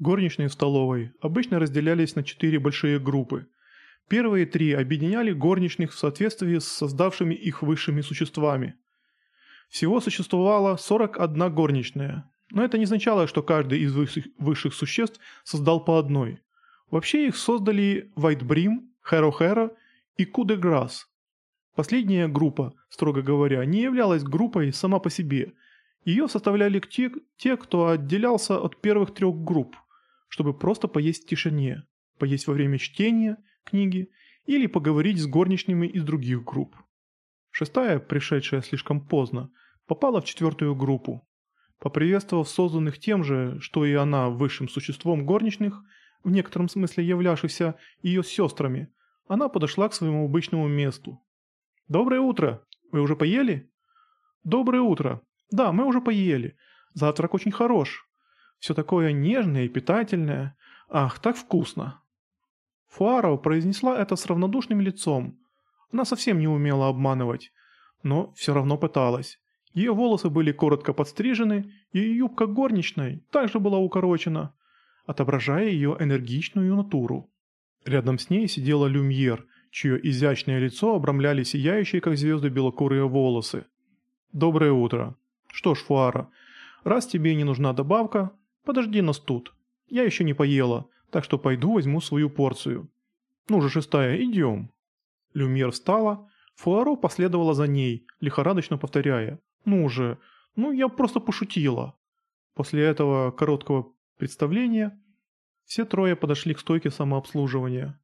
Горничные в столовой обычно разделялись на четыре большие группы. Первые три объединяли горничных в соответствии с создавшими их высшими существами. Всего существовало 41 горничная, но это не означало, что каждый из высших, существ создал по одной. Вообще их создали Вайтбрим, Херо-Херо и Кудеграсс. Последняя группа, строго говоря, не являлась группой сама по себе. Ее составляли те, те кто отделялся от первых трех групп – чтобы просто поесть в тишине, поесть во время чтения книги или поговорить с горничными из других групп. Шестая, пришедшая слишком поздно, попала в четвертую группу. Поприветствовав созданных тем же, что и она высшим существом горничных, в некотором смысле являвшихся ее сестрами, она подошла к своему обычному месту. «Доброе утро! Вы уже поели?» «Доброе утро! Да, мы уже поели. Завтрак очень хорош. Все такое нежное и питательное. Ах, так вкусно. Фуаро произнесла это с равнодушным лицом. Она совсем не умела обманывать, но все равно пыталась. Ее волосы были коротко подстрижены, и юбка горничной также была укорочена, отображая ее энергичную натуру. Рядом с ней сидела Люмьер, чье изящное лицо обрамляли сияющие, как звезды, белокурые волосы. «Доброе утро. Что ж, Фуара, раз тебе не нужна добавка, Подожди нас тут. Я еще не поела, так что пойду возьму свою порцию. Ну же, шестая, идем». Люмьер встала, Фуаро последовала за ней, лихорадочно повторяя. «Ну же, ну я просто пошутила». После этого короткого представления все трое подошли к стойке самообслуживания.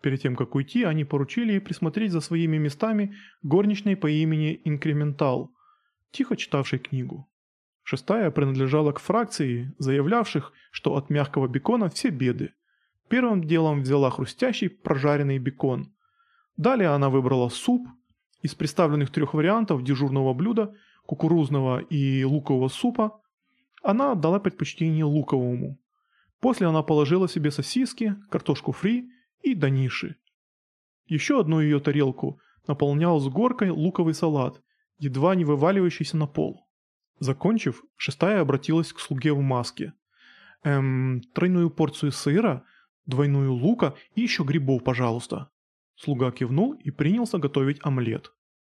Перед тем, как уйти, они поручили ей присмотреть за своими местами горничной по имени Инкрементал, тихо читавшей книгу. Шестая принадлежала к фракции, заявлявших, что от мягкого бекона все беды. Первым делом взяла хрустящий прожаренный бекон. Далее она выбрала суп. Из представленных трех вариантов дежурного блюда, кукурузного и лукового супа, она отдала предпочтение луковому. После она положила себе сосиски, картошку фри и даниши. Еще одну ее тарелку наполнял с горкой луковый салат, едва не вываливающийся на пол. Закончив, шестая обратилась к слуге в маске. «Эм, тройную порцию сыра, двойную лука и еще грибов, пожалуйста». Слуга кивнул и принялся готовить омлет.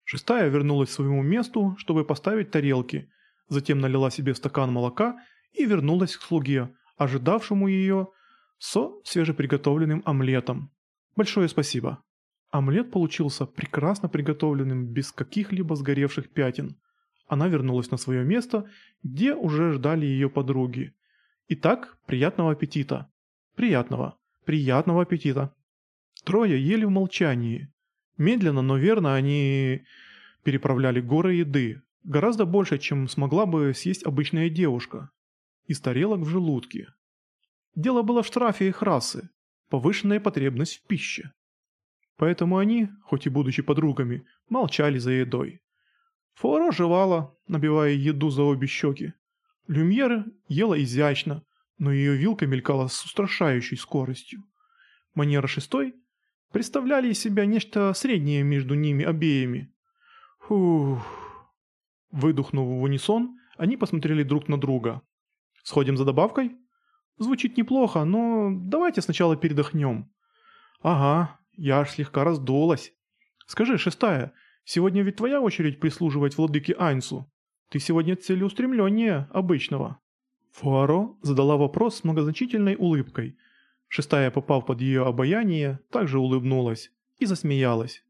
Шестая вернулась к своему месту, чтобы поставить тарелки, затем налила себе стакан молока и вернулась к слуге, ожидавшему ее со свежеприготовленным омлетом. Большое спасибо. Омлет получился прекрасно приготовленным, без каких-либо сгоревших пятен. Она вернулась на свое место, где уже ждали ее подруги. Итак, приятного аппетита. Приятного, приятного аппетита. Трое ели в молчании. Медленно, но верно они переправляли горы еды. Гораздо больше, чем смогла бы съесть обычная девушка. Из тарелок в желудке. Дело было в штрафе их расы. Повышенная потребность в пище. Поэтому они, хоть и будучи подругами, молчали за едой. Фуаро жевала, набивая еду за обе щеки. Люмьер ела изящно, но ее вилка мелькала с устрашающей скоростью. Манера шестой представляли из себя нечто среднее между ними обеими. Фух. Выдохнув в унисон, они посмотрели друг на друга. «Сходим за добавкой?» «Звучит неплохо, но давайте сначала передохнем». «Ага, я аж слегка раздулась. Скажи, шестая, Сегодня ведь твоя очередь прислуживать владыке Айнсу. Ты сегодня целеустремленнее обычного». Фуаро задала вопрос с многозначительной улыбкой. Шестая, попав под ее обаяние, также улыбнулась и засмеялась.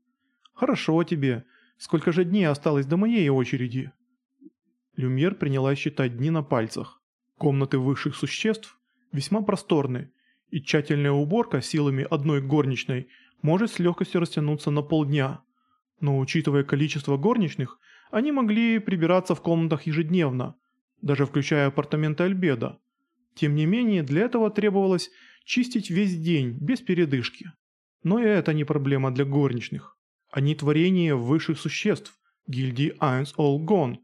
«Хорошо тебе. Сколько же дней осталось до моей очереди?» Люмьер принялась считать дни на пальцах. Комнаты высших существ весьма просторны, и тщательная уборка силами одной горничной может с легкостью растянуться на полдня. Но учитывая количество горничных, они могли прибираться в комнатах ежедневно, даже включая апартаменты Альбеда. Тем не менее, для этого требовалось чистить весь день, без передышки. Но и это не проблема для горничных. Они творение высших существ, гильдии Eins All Gone.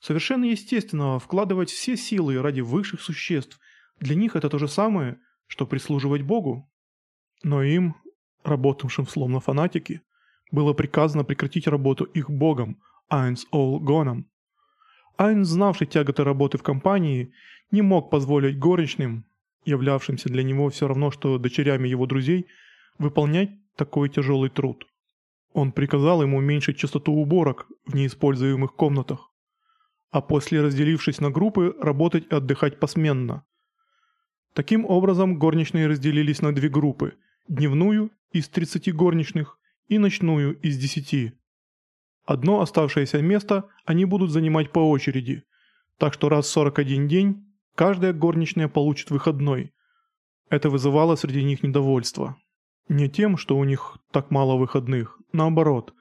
Совершенно естественно вкладывать все силы ради высших существ. Для них это то же самое, что прислуживать Богу. Но им, работавшим словно фанатики, было приказано прекратить работу их богом, Айнс Ол Гоном. Айнс, знавший тяготы работы в компании, не мог позволить горничным являвшимся для него все равно, что дочерями его друзей, выполнять такой тяжелый труд. Он приказал ему уменьшить частоту уборок в неиспользуемых комнатах, а после, разделившись на группы, работать и отдыхать посменно. Таким образом, горничные разделились на две группы – дневную из 30 горничных и ночную из 10. Одно оставшееся место они будут занимать по очереди, так что раз в 41 день каждая горничная получит выходной. Это вызывало среди них недовольство. Не тем, что у них так мало выходных, наоборот.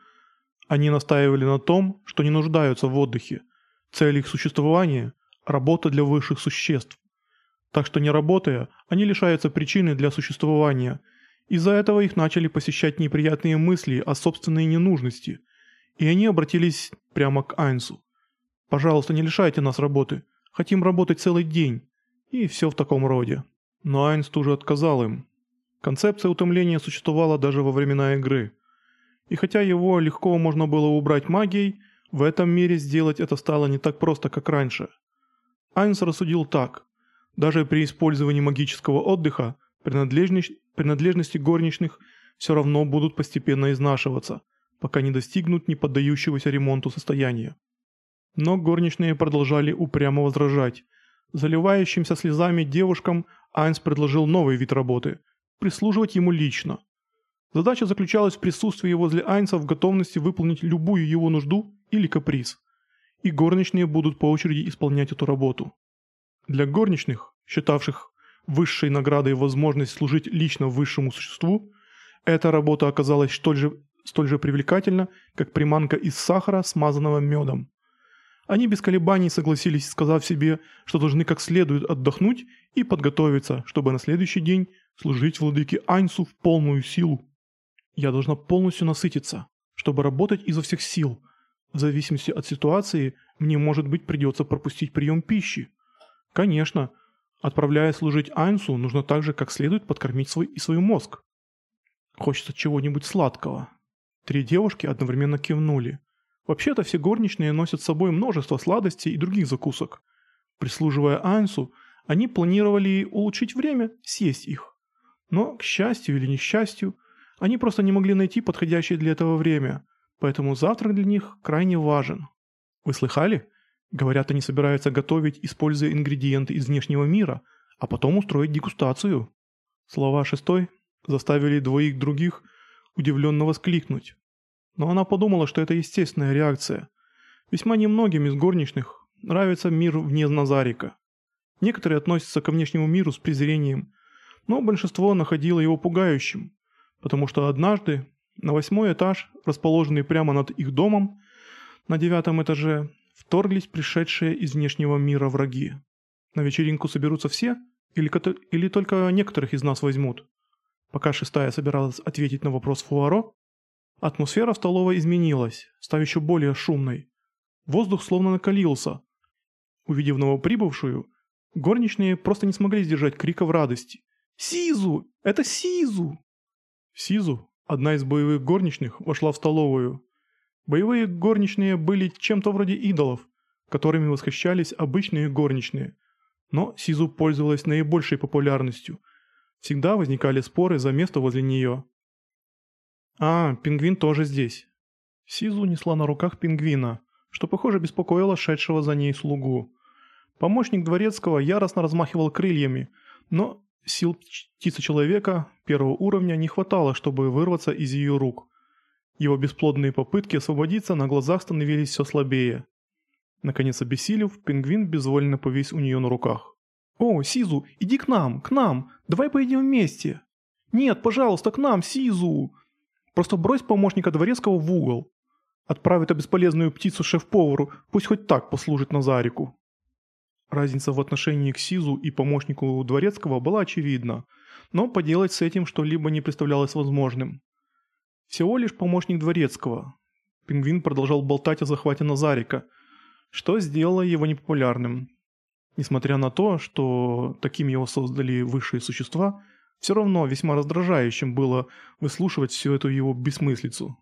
Они настаивали на том, что не нуждаются в отдыхе. Цель их существования – работа для высших существ. Так что не работая, они лишаются причины для существования. Из-за этого их начали посещать неприятные мысли о собственной ненужности – и они обратились прямо к Айнсу. «Пожалуйста, не лишайте нас работы. Хотим работать целый день». И все в таком роде. Но Айнс тут же отказал им. Концепция утомления существовала даже во времена игры. И хотя его легко можно было убрать магией, в этом мире сделать это стало не так просто, как раньше. Айнс рассудил так. Даже при использовании магического отдыха принадлежность, принадлежности горничных все равно будут постепенно изнашиваться – пока не достигнут неподдающегося ремонту состояния. Но горничные продолжали упрямо возражать. Заливающимся слезами девушкам Айнс предложил новый вид работы – прислуживать ему лично. Задача заключалась в присутствии возле Айнса в готовности выполнить любую его нужду или каприз. И горничные будут по очереди исполнять эту работу. Для горничных, считавших высшей наградой возможность служить лично высшему существу, эта работа оказалась столь же столь же привлекательна, как приманка из сахара, смазанного медом. Они без колебаний согласились, сказав себе, что должны как следует отдохнуть и подготовиться, чтобы на следующий день служить владыке Айнсу в полную силу. Я должна полностью насытиться, чтобы работать изо всех сил. В зависимости от ситуации, мне, может быть, придется пропустить прием пищи. Конечно, отправляясь служить Айнсу, нужно также как следует подкормить свой и свой мозг. Хочется чего-нибудь сладкого. Три девушки одновременно кивнули. Вообще-то все горничные носят с собой множество сладостей и других закусок. Прислуживая Айнсу, они планировали улучшить время, съесть их. Но, к счастью или несчастью, они просто не могли найти подходящее для этого время, поэтому завтрак для них крайне важен. Вы слыхали? Говорят, они собираются готовить, используя ингредиенты из внешнего мира, а потом устроить дегустацию. Слова шестой заставили двоих других – удивленно воскликнуть. Но она подумала, что это естественная реакция. Весьма немногим из горничных нравится мир вне Назарика. Некоторые относятся ко внешнему миру с презрением, но большинство находило его пугающим, потому что однажды на восьмой этаж, расположенный прямо над их домом, на девятом этаже, вторглись пришедшие из внешнего мира враги. На вечеринку соберутся все или, или только некоторых из нас возьмут? Пока шестая собиралась ответить на вопрос Фуаро, атмосфера в столовой изменилась, став еще более шумной. Воздух словно накалился. Увидев новоприбывшую, горничные просто не смогли сдержать крика в радости. «Сизу! Это Сизу!» Сизу, одна из боевых горничных, вошла в столовую. Боевые горничные были чем-то вроде идолов, которыми восхищались обычные горничные. Но Сизу пользовалась наибольшей популярностью – Всегда возникали споры за место возле нее. А, пингвин тоже здесь. Сизу несла на руках пингвина, что, похоже, беспокоило шедшего за ней слугу. Помощник дворецкого яростно размахивал крыльями, но сил птицы-человека первого уровня не хватало, чтобы вырваться из ее рук. Его бесплодные попытки освободиться на глазах становились все слабее. Наконец обессилев, пингвин безвольно повис у нее на руках. «О, Сизу, иди к нам, к нам, давай поедем вместе!» «Нет, пожалуйста, к нам, Сизу!» «Просто брось помощника дворецкого в угол!» «Отправь эту бесполезную птицу шеф-повару, пусть хоть так послужит Назарику!» Разница в отношении к Сизу и помощнику дворецкого была очевидна, но поделать с этим что-либо не представлялось возможным. Всего лишь помощник дворецкого. Пингвин продолжал болтать о захвате Назарика, что сделало его непопулярным. Несмотря на то, что таким его создали высшие существа, все равно весьма раздражающим было выслушивать всю эту его бессмыслицу.